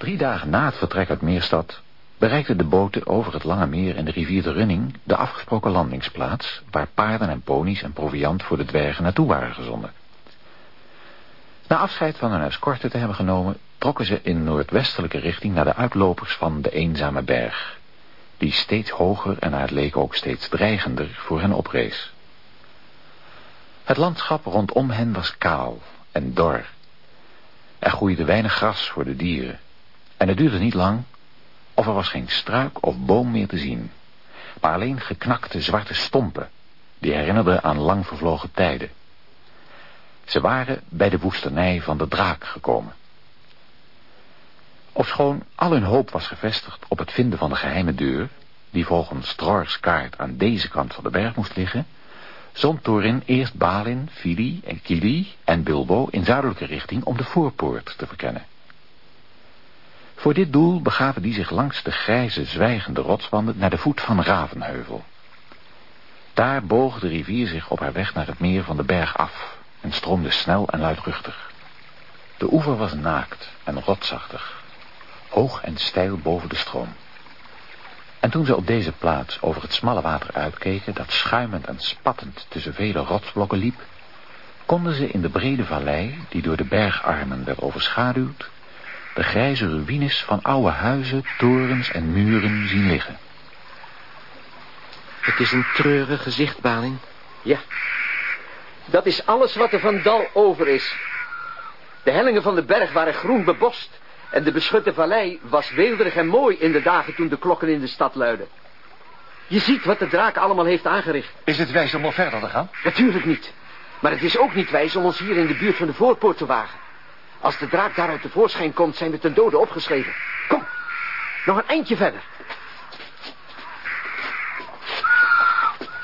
Drie dagen na het vertrek uit Meerstad bereikten de boten over het Lange Meer en de rivier de Running de afgesproken landingsplaats, waar paarden en ponies en proviand voor de dwergen naartoe waren gezonden. Na afscheid van hun escorte te hebben genomen, trokken ze in noordwestelijke richting naar de uitlopers van de eenzame berg, die steeds hoger en naar het leek ook steeds dreigender voor hen oprees. Het landschap rondom hen was kaal en dor. Er groeide weinig gras voor de dieren, en het duurde niet lang of er was geen struik of boom meer te zien, maar alleen geknakte zwarte stompen, die herinnerden aan lang vervlogen tijden. Ze waren bij de woestenij van de draak gekomen. Ofschoon al hun hoop was gevestigd op het vinden van de geheime deur, die volgens Drors kaart aan deze kant van de berg moest liggen, zond Thorin eerst Balin, Fili en Kili en Bilbo in zuidelijke richting om de voorpoort te verkennen. Voor dit doel begaven die zich langs de grijze, zwijgende rotswanden naar de voet van Ravenheuvel. Daar boog de rivier zich op haar weg naar het meer van de berg af en stroomde snel en luidruchtig. De oever was naakt en rotsachtig, hoog en steil boven de stroom. En toen ze op deze plaats over het smalle water uitkeken, dat schuimend en spattend tussen vele rotsblokken liep, konden ze in de brede vallei, die door de bergarmen werd overschaduwd, de grijze ruïnes van oude huizen, torens en muren zien liggen. Het is een treurig gezicht, Baling. Ja, dat is alles wat er van Dal over is. De hellingen van de berg waren groen bebost... en de beschutte vallei was weelderig en mooi in de dagen toen de klokken in de stad luiden. Je ziet wat de draak allemaal heeft aangericht. Is het wijs om nog verder te gaan? Natuurlijk niet. Maar het is ook niet wijs om ons hier in de buurt van de voorpoort te wagen. Als de draak daaruit tevoorschijn komt, zijn we ten dode opgeschreven. Kom, nog een eindje verder.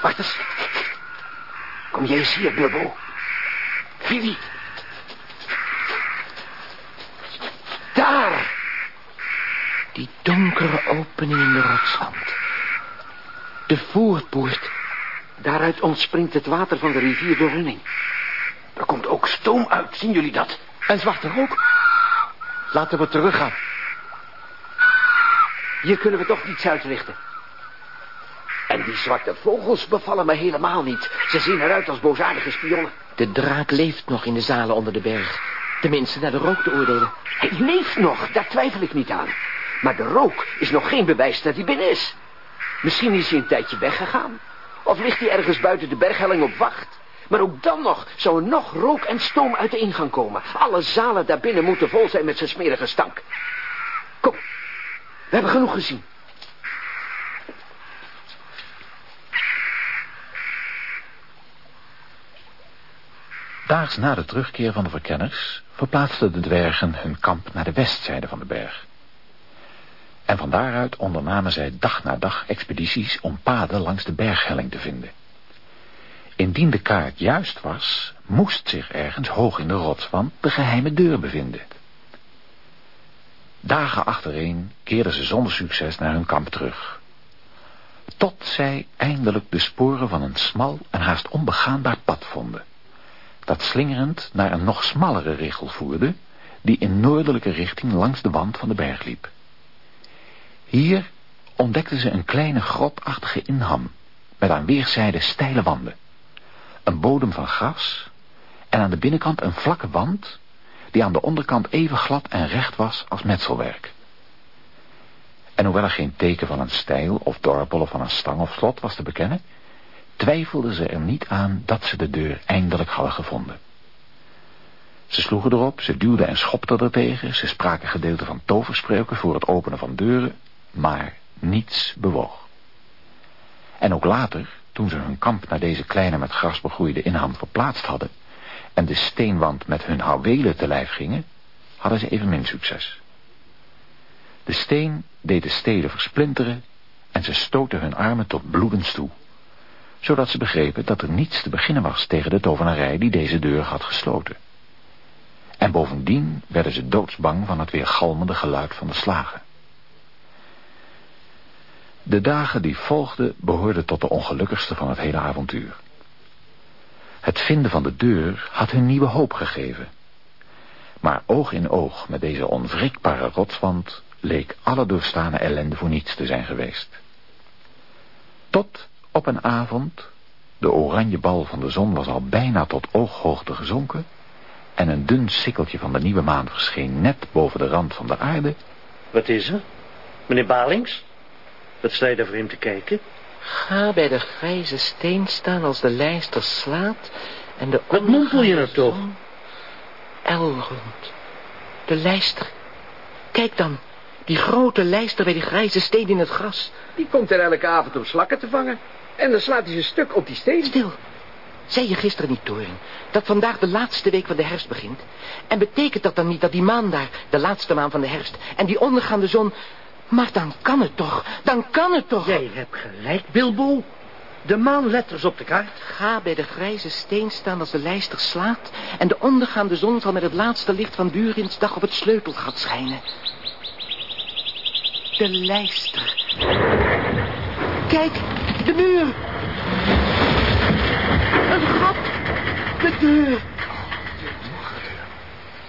Wacht eens. Kom jij eens hier, Bilbo. Vivi. Daar. Die donkere opening in de rotswand. De voorpoort. Daaruit ontspringt het water van de rivier de Running. Er komt ook stoom uit, zien jullie dat? En zwarte rook. Laten we teruggaan. Hier kunnen we toch niets uitrichten. En die zwarte vogels bevallen me helemaal niet. Ze zien eruit als boosaardige spionnen. De draak leeft nog in de zalen onder de berg. Tenminste, naar de rook te oordelen. Hij leeft nog, daar twijfel ik niet aan. Maar de rook is nog geen bewijs dat hij binnen is. Misschien is hij een tijdje weggegaan. Of ligt hij ergens buiten de berghelling op wacht. Maar ook dan nog zou er nog rook en stoom uit de ingang komen. Alle zalen daarbinnen moeten vol zijn met zijn smerige stank. Kom, we hebben genoeg gezien. Daags na de terugkeer van de verkenners verplaatsten de dwergen hun kamp naar de westzijde van de berg. En van daaruit ondernamen zij dag na dag expedities om paden langs de berghelling te vinden. Indien de kaart juist was, moest zich ergens hoog in de rotswand de geheime deur bevinden. Dagen achtereen keerden ze zonder succes naar hun kamp terug. Tot zij eindelijk de sporen van een smal en haast onbegaanbaar pad vonden dat slingerend naar een nog smallere richel voerde, die in noordelijke richting langs de wand van de berg liep. Hier ontdekten ze een kleine grotachtige inham, met aan weerszijden steile wanden, een bodem van gras en aan de binnenkant een vlakke wand, die aan de onderkant even glad en recht was als metselwerk. En hoewel er geen teken van een stijl of dorpel of van een stang of slot was te bekennen, twijfelden ze er niet aan dat ze de deur eindelijk hadden gevonden. Ze sloegen erop, ze duwden en schopten er tegen, ze spraken gedeelten van toverspreuken voor het openen van deuren, maar niets bewoog. En ook later, toen ze hun kamp naar deze kleine met gras begroeide inham verplaatst hadden, en de steenwand met hun houwelen te lijf gingen, hadden ze evenmin succes. De steen deed de steden versplinteren en ze stoten hun armen tot bloedens toe zodat ze begrepen dat er niets te beginnen was tegen de tovenarij die deze deur had gesloten. En bovendien werden ze doodsbang van het weer galmende geluid van de slagen. De dagen die volgden behoorden tot de ongelukkigste van het hele avontuur. Het vinden van de deur had hun nieuwe hoop gegeven. Maar oog in oog met deze onwrikbare rotswand leek alle doorstane ellende voor niets te zijn geweest. Tot op een avond, de oranje bal van de zon was al bijna tot ooghoogte gezonken en een dun sikkeltje van de nieuwe maan verscheen net boven de rand van de aarde. Wat is er? Meneer Balings? Wat sta je daar voor hem te kijken? Ga bij de grijze steen staan als de lijster slaat en de... Wat mompel je nou toch? Elrond. De lijster. Kijk dan, die grote lijster bij die grijze steen in het gras. Die komt er elke avond om slakken te vangen. En dan slaat hij zijn stuk op die steen. Stil. Zei je gisteren niet, Toren, dat vandaag de laatste week van de herfst begint? En betekent dat dan niet dat die maan daar, de laatste maan van de herfst... en die ondergaande zon... Maar dan kan het toch, dan kan het toch... Jij hebt gelijk, Bilbo. De maanletters op de kaart. Ga bij de grijze steen staan als de lijster slaat... en de ondergaande zon zal met het laatste licht van Durins dag op het sleutelgat schijnen. De lijster. Kijk, de muur. Een gat. De deur.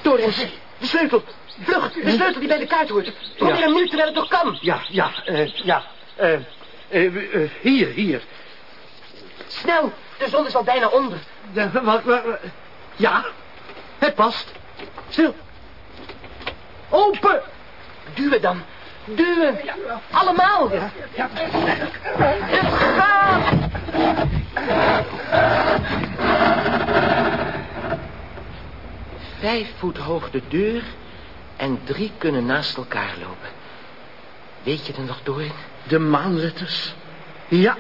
Torrens, de sleutel. Vlug, de sleutel die bij de kaart hoort. Probeer hem nu terwijl het nog kan. Ja, ja, eh, ja. eh, eh, hier, hier. Snel, de zon is al bijna onder. Ja, wat, wat, wat- ja, het past. Stil. Open. Duwen dan. Duwen. Allemaal. Het gaat. Vijf voet hoog de deur en drie kunnen naast elkaar lopen. Weet je er nog door? De maanletters. Ja,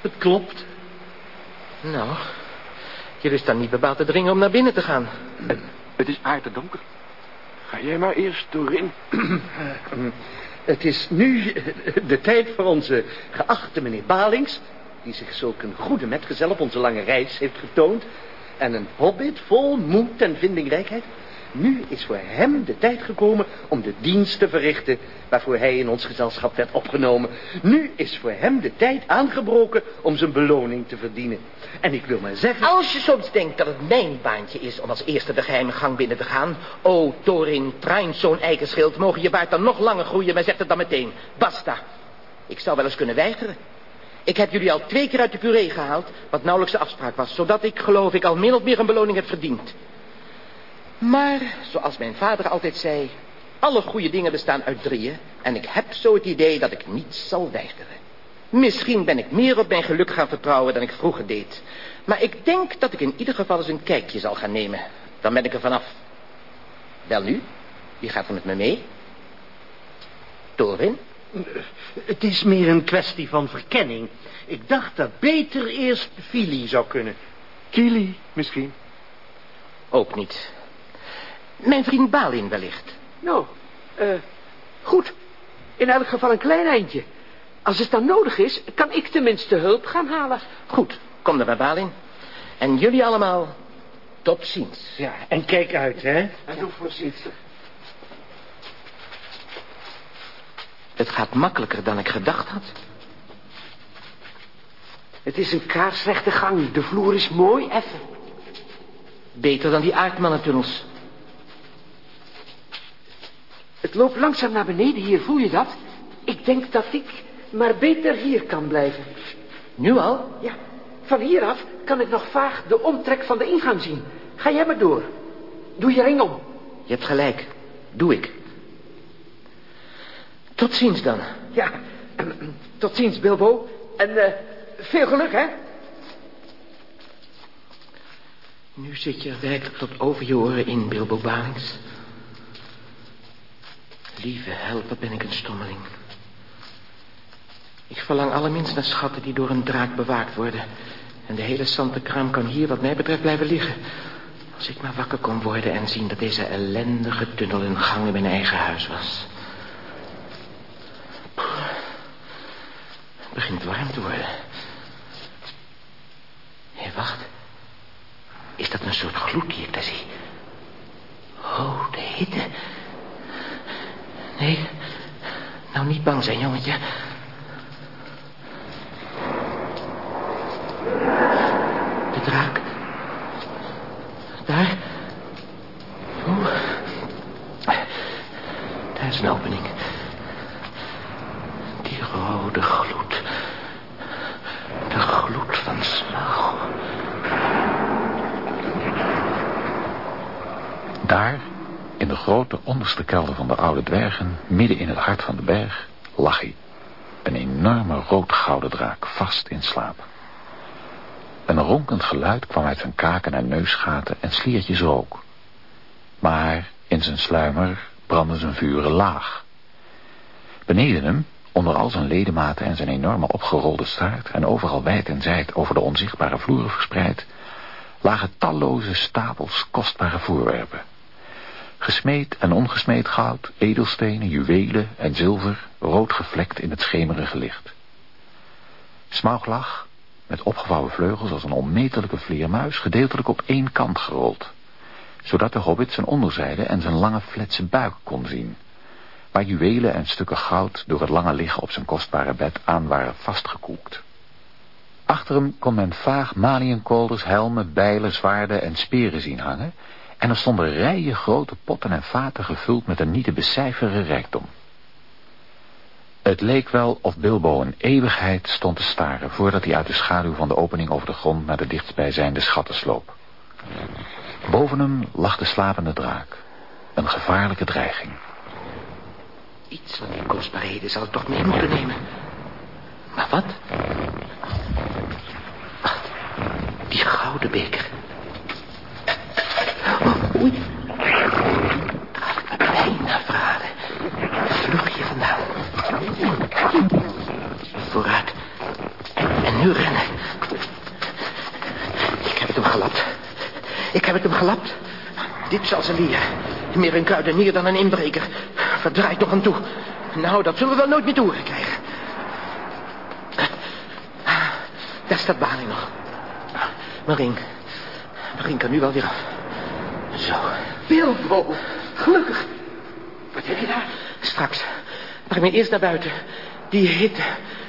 het klopt. Nou, je is dan niet bepaald te dringen om naar binnen te gaan. Het is aardedonker. Ga jij maar eerst doorin. Het is nu de tijd voor onze geachte meneer Balings... die zich zulk een goede metgezel op onze lange reis heeft getoond... en een hobbit vol moed en vindingrijkheid... Nu is voor hem de tijd gekomen om de dienst te verrichten... waarvoor hij in ons gezelschap werd opgenomen. Nu is voor hem de tijd aangebroken om zijn beloning te verdienen. En ik wil maar zeggen... Als je soms denkt dat het mijn baantje is om als eerste de geheime gang binnen te gaan... O, Thorin, Trainszoon Eikenschild, mogen je baard dan nog langer groeien, maar zeg het dan meteen. Basta. Ik zou wel eens kunnen weigeren. Ik heb jullie al twee keer uit de puree gehaald, wat nauwelijks de afspraak was... zodat ik, geloof ik, al min of meer een beloning heb verdiend. Maar, zoals mijn vader altijd zei... alle goede dingen bestaan uit drieën... en ik heb zo het idee dat ik niets zal weigeren. Misschien ben ik meer op mijn geluk gaan vertrouwen dan ik vroeger deed. Maar ik denk dat ik in ieder geval eens een kijkje zal gaan nemen. Dan ben ik er vanaf. Wel nu, wie gaat er met me mee? Torin? Het is meer een kwestie van verkenning. Ik dacht dat beter eerst Fili zou kunnen. Kili, misschien. Ook niet. Mijn vriend Balin wellicht. Nou, eh, goed. In elk geval een klein eindje. Als het dan nodig is, kan ik tenminste hulp gaan halen. Goed, kom dan bij Balin. En jullie allemaal, tot ziens. Ja, en kijk uit, hè. En doe voorzichtig. Het gaat makkelijker dan ik gedacht had. Het is een kaarsrechte gang. De vloer is mooi effen. Beter dan die aardmannentunnels. Het loopt langzaam naar beneden hier, voel je dat? Ik denk dat ik maar beter hier kan blijven. Nu al? Ja, van hieraf kan ik nog vaag de omtrek van de ingang zien. Ga jij maar door. Doe je ring om. Je hebt gelijk. Doe ik. Tot ziens dan. Ja, tot ziens, Bilbo. En eh, veel geluk, hè? Nu zit je er werkelijk tot over je oren in, Bilbo Balings. Lieve helper, ben ik een stommeling. Ik verlang allerminst naar schatten die door een draak bewaakt worden. En de hele zantenkraam kan hier wat mij betreft blijven liggen. Als ik maar wakker kon worden en zien dat deze ellendige tunnel een gang in mijn eigen huis was. Het begint warm te worden. Hé, wacht. Is dat een soort gloed die ik daar zie? Oh, de hitte. Nee, nou niet bang zijn, jongetje. De draak. Daar. Oeh. Daar is een opening. Die rode gloed. De onderste kelder van de oude dwergen, midden in het hart van de berg, lag hij. Een enorme roodgouden draak, vast in slaap. Een ronkend geluid kwam uit zijn kaken en neusgaten en sliertjes rook. Maar in zijn sluimer brandde zijn vuren laag. Beneden hem, onder al zijn ledematen en zijn enorme opgerolde staart... en overal wijd en zijd over de onzichtbare vloeren verspreid... lagen talloze stapels kostbare voorwerpen. Gesmeed en ongesmeed goud, edelstenen, juwelen en zilver... rood gevlekt in het schemerige licht. Smaug lag, met opgevouwen vleugels als een onmetelijke vleermuis... gedeeltelijk op één kant gerold zodat de hobbit zijn onderzijde en zijn lange fletse buik kon zien, waar juwelen en stukken goud door het lange liggen op zijn kostbare bed aan waren vastgekoekt. Achter hem kon men vaag maliënkolders, helmen, bijlen, zwaarden en speren zien hangen, en er stonden rijen grote potten en vaten gevuld met een niet te becijferen rijkdom. Het leek wel of Bilbo een eeuwigheid stond te staren... voordat hij uit de schaduw van de opening over de grond... naar de dichtstbijzijnde schatten sloop. Boven hem lag de slapende draak. Een gevaarlijke dreiging. Iets van die kostbaarheden zal ik toch mee moeten nemen. Maar wat? Wacht. Die gouden beker. Oh, oei. Daar had ik me bijna verraden. Vlug hier vandaan. Vooruit. En nu rennen. Ik heb het hem gelapt. Ik heb het hem gelapt. Leren. Meer een kruidenier dan een inbreker. Verdraait nog aan toe. Nou, dat zullen we wel nooit meer doorkrijgen. Daar staat Baling nog. Marien. Marien kan nu wel weer af. Zo. Bilbo, gelukkig. Wat heb je daar? Straks. Breng me eerst naar buiten. Die hitte.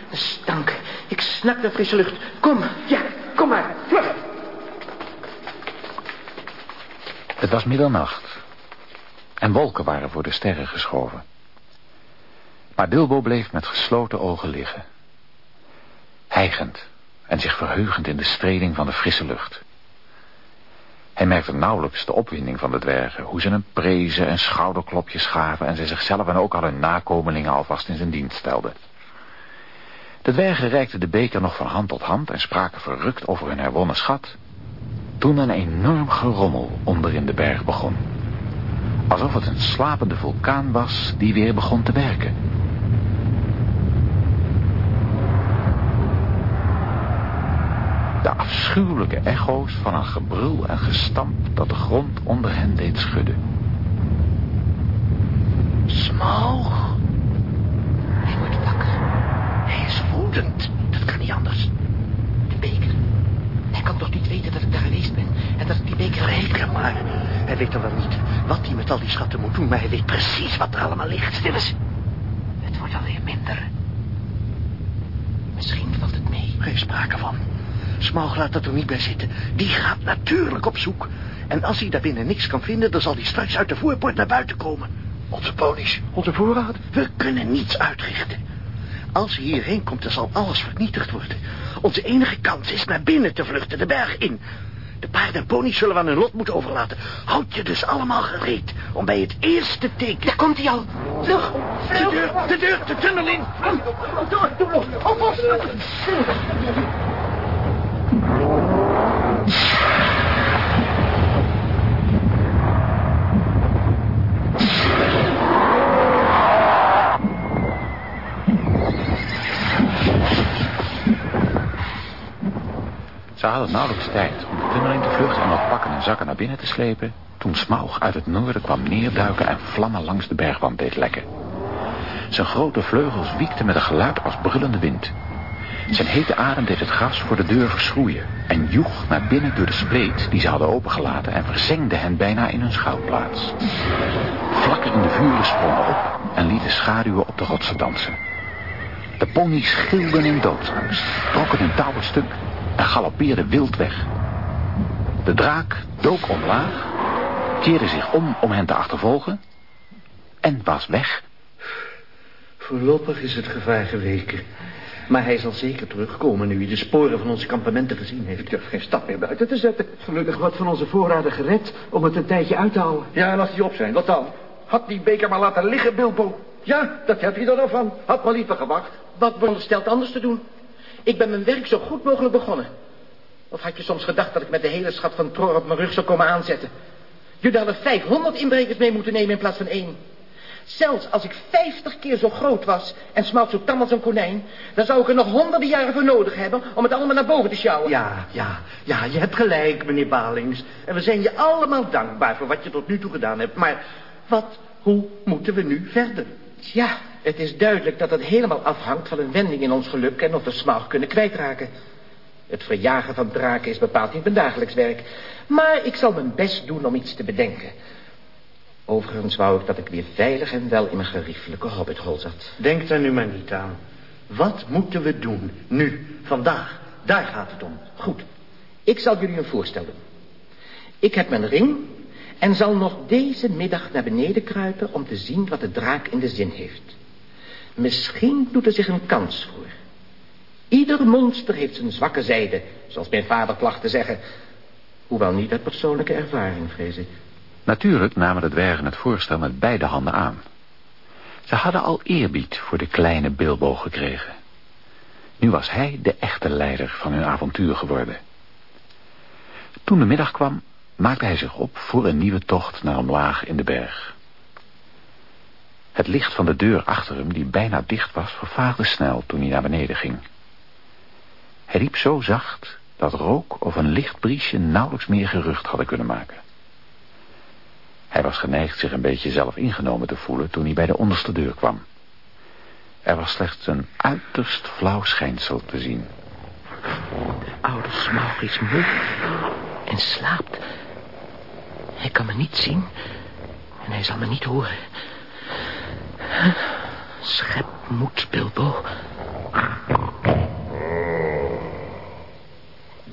De stank. Ik snak naar frisse lucht. Kom. Ja, kom maar. Vlug. Het was middernacht. En wolken waren voor de sterren geschoven. Maar Bilbo bleef met gesloten ogen liggen. Hijgend en zich verheugend in de streling van de frisse lucht. Hij merkte nauwelijks de opwinding van de dwergen, hoe ze hem prezen en schouderklopjes gaven en ze zichzelf en ook al hun nakomelingen alvast in zijn dienst stelden. De dwergen reikten de beker nog van hand tot hand en spraken verrukt over hun herwonnen schat, toen een enorm gerommel onder in de berg begon. Alsof het een slapende vulkaan was die weer begon te werken. De afschuwelijke echo's van een gebrul en gestamp dat de grond onder hen deed schudden. Smaug. Hij wordt wakker. Hij is woedend. Dat kan niet anders. De beker. Hij kan toch niet weten dat ik daar geweest ben Reken maar. Hij weet dan wel niet wat hij met al die schatten moet doen... maar hij weet precies wat er allemaal ligt. Stil eens. Het wordt alweer minder. Misschien valt het mee. Geen sprake van. Smaug laat dat er niet bij zitten. Die gaat natuurlijk op zoek. En als hij daar binnen niks kan vinden... dan zal hij straks uit de voorpoort naar buiten komen. Onze ponies, onze voorraad. We kunnen niets uitrichten. Als hij hierheen komt, dan zal alles vernietigd worden. Onze enige kans is naar binnen te vluchten, de berg in. De paarden en ponies zullen we aan hun lot moeten overlaten. Houd je dus allemaal gereed om bij het eerste teken... Daar komt hij al. Vlug, De deur, de deur, de tunnel in. Door, door. Ze hadden nauwelijks tijd om de tunnel in te vluchten en wat pakken en zakken naar binnen te slepen... toen Smaug uit het noorden kwam neerduiken en vlammen langs de bergwand deed lekken. Zijn grote vleugels wiekten met een geluid als brullende wind. Zijn hete adem deed het gras voor de deur verschroeien... en joeg naar binnen door de spleet die ze hadden opengelaten... en verzengde hen bijna in hun schuilplaats. Flakkerende vuren sprongen op en lieten schaduwen op de rotsen dansen. De ponies gilden in doodsangst, trokken hun touwen stuk en galoppeerden wild weg. De draak dook omlaag, keerde zich om om hen te achtervolgen en was weg. Voorlopig is het gevaar geweken. Maar hij zal zeker terugkomen nu hij de sporen van onze kampementen gezien heeft. Ik durf geen stap meer buiten te zetten. Gelukkig wat van onze voorraden gered om het een tijdje uit te houden. Ja, en als die op zijn, wat dan? Had die beker maar laten liggen, Bilbo. Ja, dat heb je er dan van. Had maar liever gewacht. Wat veronderstelt anders te doen? Ik ben mijn werk zo goed mogelijk begonnen. Of had je soms gedacht dat ik met de hele schat van Tror op mijn rug zou komen aanzetten? Jullie hadden 500 inbrekers mee moeten nemen in plaats van één. Zelfs als ik 50 keer zo groot was en smelt zo tam als een konijn... dan zou ik er nog honderden jaren voor nodig hebben om het allemaal naar boven te sjouwen. Ja, ja, ja, je hebt gelijk, meneer Balings. En we zijn je allemaal dankbaar voor wat je tot nu toe gedaan hebt. Maar wat, hoe moeten we nu verder? Ja, het is duidelijk dat het helemaal afhangt van een wending in ons geluk... en of we Smaug kunnen kwijtraken. Het verjagen van draken is bepaald niet mijn dagelijks werk. Maar ik zal mijn best doen om iets te bedenken. Overigens wou ik dat ik weer veilig en wel in mijn geriefelijke hobbithol zat. Denk daar nu maar niet aan. Wat moeten we doen? Nu, vandaag. Daar gaat het om. Goed, ik zal jullie een voorstel doen. Ik heb mijn ring en zal nog deze middag naar beneden kruipen... om te zien wat de draak in de zin heeft. Misschien doet er zich een kans voor. Ieder monster heeft zijn zwakke zijde, zoals mijn vader placht te zeggen. Hoewel niet uit persoonlijke ervaring, vrees ik. Natuurlijk namen de dwergen het voorstel met beide handen aan. Ze hadden al eerbied voor de kleine Bilbo gekregen. Nu was hij de echte leider van hun avontuur geworden. Toen de middag kwam, maakte hij zich op voor een nieuwe tocht naar omlaag in de berg. Het licht van de deur achter hem, die bijna dicht was, vervaagde snel toen hij naar beneden ging. Hij liep zo zacht dat rook of een licht briesje nauwelijks meer gerucht hadden kunnen maken. Hij was geneigd zich een beetje zelf ingenomen te voelen toen hij bij de onderste deur kwam. Er was slechts een uiterst flauw schijnsel te zien. De oude Smaug is moe en slaapt. Hij kan me niet zien en hij zal me niet horen. Schep moed, Bilbo.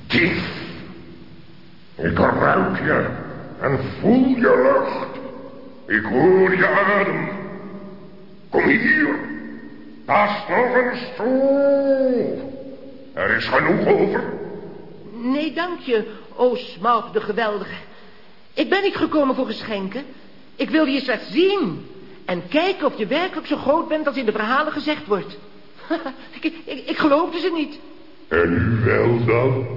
Dief. Ik ruik je en voel je lucht. Ik hoor je adem. Kom hier. Pas nog een stoel. Er is genoeg over. Nee, dank je, o Smaug de Geweldige. Ik ben niet gekomen voor geschenken. Ik wil je slechts zien. En kijken of je werkelijk zo groot bent als in de verhalen gezegd wordt. ik, ik, ik geloofde ze niet. En nu wel dan?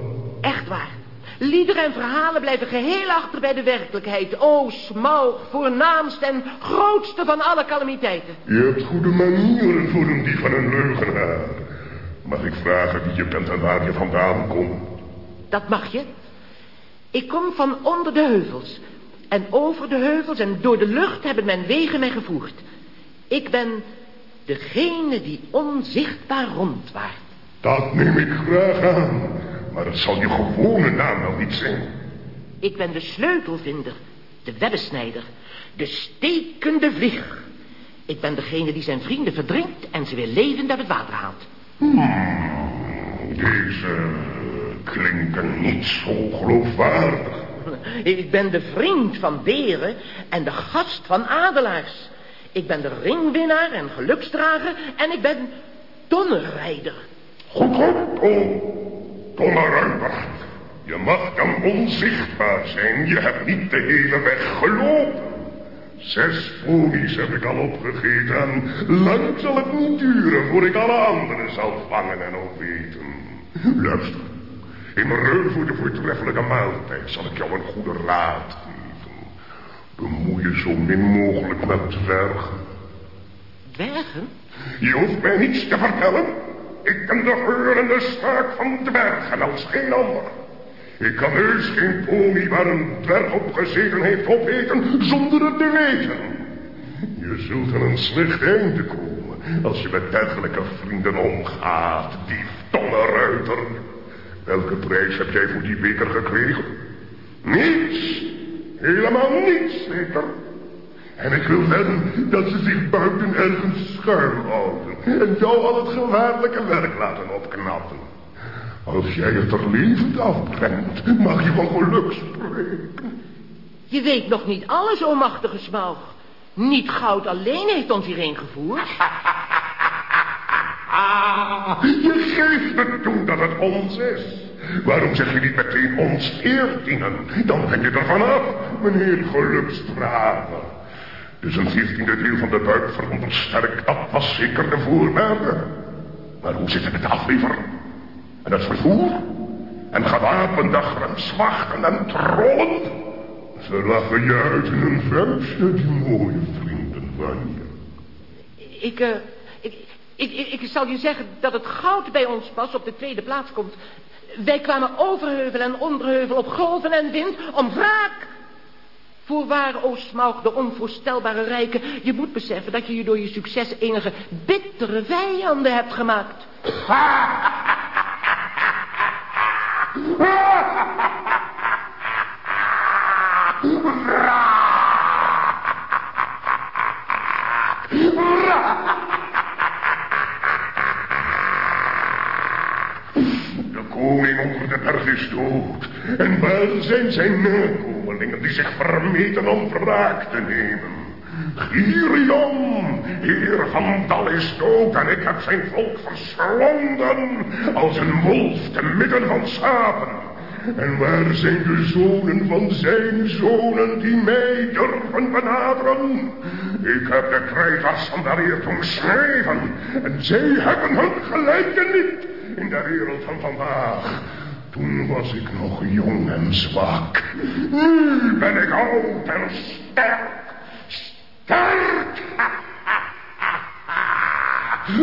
Echt waar. Liederen en verhalen blijven geheel achter bij de werkelijkheid. O, Smaug, voornaamste en grootste van alle calamiteiten. Je hebt goede manieren voor een dief van een leugenaar. Mag ik vragen wie je bent en waar je vandaan komt? Dat mag je. Ik kom van onder de heuvels. En over de heuvels en door de lucht hebben mijn wegen mij gevoerd. Ik ben degene die onzichtbaar rondwaart. Dat neem ik graag aan. Maar het zal je gewone naam wel niet zijn. Ik ben de sleutelvinder, de webbesnijder, de stekende vlieger. Ik ben degene die zijn vrienden verdrinkt en ze weer levend uit het water haalt. Hmm, deze klinken niet zo geloofwaardig. Ik ben de vriend van beren en de gast van adelaars. Ik ben de ringwinnaar en geluksdrager en ik ben donnerrijder. Goed, goed, Tom. Donnerruimer. Je mag dan onzichtbaar zijn. Je hebt niet de hele weg gelopen. Zes ponies heb ik al opgegeten en lang zal het niet duren voor ik alle anderen zal vangen en opeten. Luister, in ruil voor de voortreffelijke maaltijd zal ik jou een goede raad geven. Bemoei je zo min mogelijk met dwergen. Dwergen? Je hoeft mij niets te vertellen. Ik ken de geur en de smaak van dwergen als geen ander. Ik kan heus geen pony waar een dwerg op gezeten heeft opeten zonder het te weten. Je zult aan een slecht einde komen als je met dergelijke vrienden omgaat, die ruiter. Welke prijs heb jij voor die beker gekregen? Niets. Helemaal niets, zeker. En ik wil wedden dat ze zich buiten ergens schuilhouden. En jou al het gevaarlijke werk laten opknappen. Als jij het er levend afbrengt, mag je van geluk spreken. Je weet nog niet alles, o machtige Smaug. Niet goud alleen heeft ons hierheen gevoerd. je geeft het toe dat het ons is. Waarom zeg je niet meteen ons veertienen? Dan ben je er vanaf, meneer geluksdrager. Dus een viertiende deel van de buik verondersterkt, dat was zeker de voorwaarde. Maar hoe zit het met de aflever? En het vervoer? En gewapende grenswachten en trollen? Ze lachen je uit in een vuistje, die mooie vrienden van je. Ik, uh, ik, ik, zal je zeggen dat het goud bij ons pas op de tweede plaats komt. Wij kwamen overheuvel en onderheuvel op golven en wind om wraak. Voorwaar, o Smaug, de onvoorstelbare rijke, je moet beseffen dat je je door je succes enige bittere vijanden hebt gemaakt. Koning onder de berg is dood. En waar zijn zijn nakomelingen die zich vermeten om wraak te nemen? Girion, heer van Dal is dood en ik heb zijn volk verslonden als een wolf te midden van schapen. En waar zijn de zonen van zijn zonen die mij durven benaderen? Ik heb de krijgers van de toen schrijven. En zij hebben hun gelijke niet in de wereld van vandaag. Toen was ik nog jong en zwak. Nu ben ik oud en sterk. Sterk!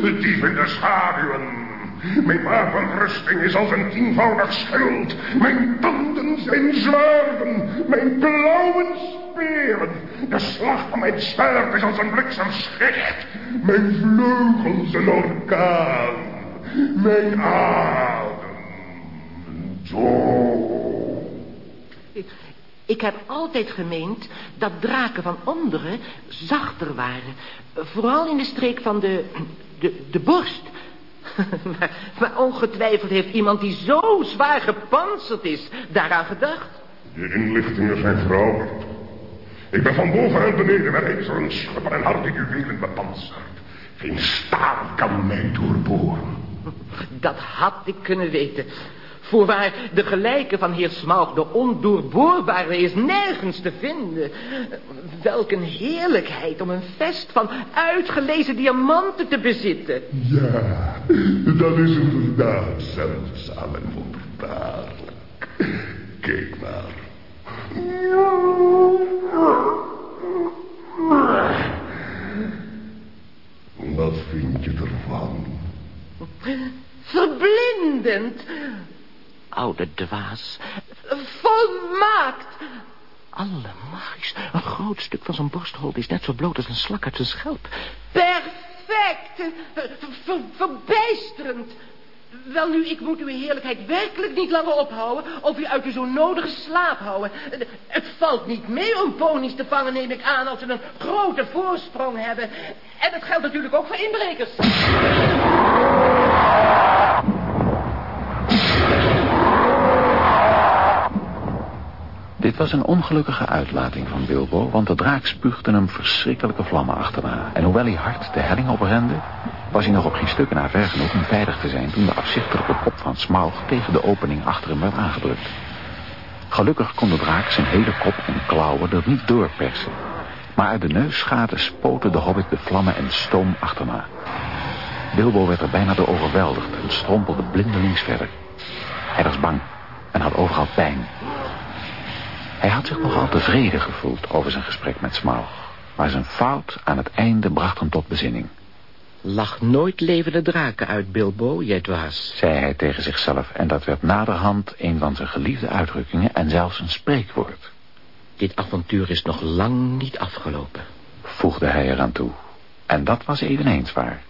Diep in de schaduwen. Mijn wapenrusting is als een tienvoudig schild. Mijn tanden zijn zwaarden. Mijn klauwen speren. De slag van mijn zwaard is als een bliksemschicht. Mijn vleugels een orkaan. Mijn adem dood. Ik heb altijd gemeend dat draken van onderen zachter waren. Vooral in de streek van de, de, de borst. maar, maar ongetwijfeld heeft iemand die zo zwaar gepantserd is daaraan gedacht. De inlichtingen zijn verouderd. Ik ben van boven en beneden met ijzeren schubben en harde juwelen bepanserd. Geen staal kan mij doorboren. Dat had ik kunnen weten. Voorwaar de gelijke van heer Smaug, de ondoorboorbare, is nergens te vinden. Welk een heerlijkheid om een vest van uitgelezen diamanten te bezitten. Ja, dat is inderdaad zeldzaam en wonderbaarlijk. Kijk maar. Wat vind je ervan? Verblindend. Oude dwaas. Volmaakt. Allermagisch. Een groot stuk van zijn borstholte is net zo bloot als een slak uit zijn schelp. Perfect. Ver, verbijsterend. Wel nu, ik moet uw heerlijkheid werkelijk niet langer ophouden... of u uit uw zo nodige slaap houden. Het valt niet mee om ponies te vangen, neem ik aan... als ze een grote voorsprong hebben. En dat geldt natuurlijk ook voor inbrekers. Dit was een ongelukkige uitlating van Bilbo, want de draak spuugde hem verschrikkelijke vlammen achterna. En hoewel hij hard de helling oprende, was hij nog op geen stukken naar ver genoeg om veilig te zijn toen de afzichtelijke kop van Smaug tegen de opening achter hem werd aangedrukt. Gelukkig kon de draak zijn hele kop en klauwen er niet doorpersen. Maar uit de neusgaten spoten de hobbit de vlammen en stoom achterna. Bilbo werd er bijna door overweldigd en strompelde blindelings verder. Hij was bang en had overal pijn. Hij had zich nogal tevreden gevoeld over zijn gesprek met Smaug. Maar zijn fout aan het einde bracht hem tot bezinning. Lach nooit levende draken uit, Bilbo, jij dwaas. Zei hij tegen zichzelf en dat werd naderhand een van zijn geliefde uitdrukkingen en zelfs een spreekwoord. Dit avontuur is nog lang niet afgelopen. Voegde hij eraan toe. En dat was eveneens waar.